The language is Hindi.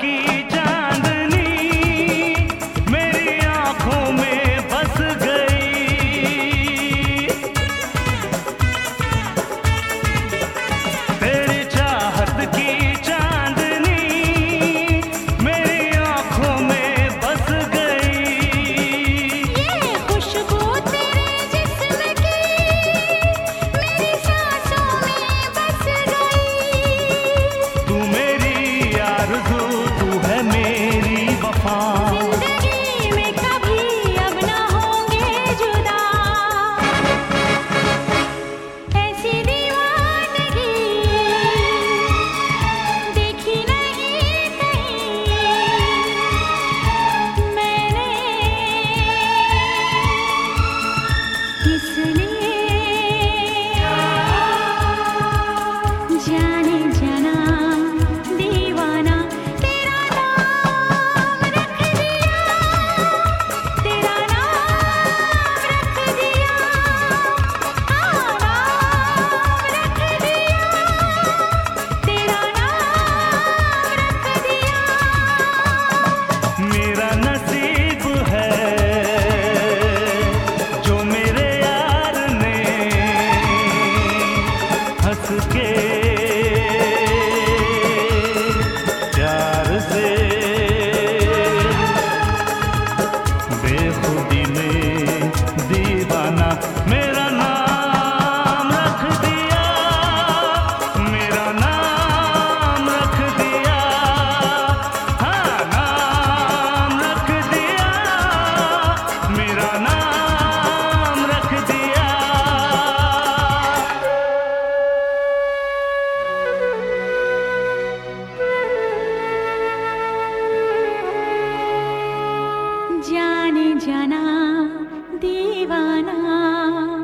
की जना दीवाना।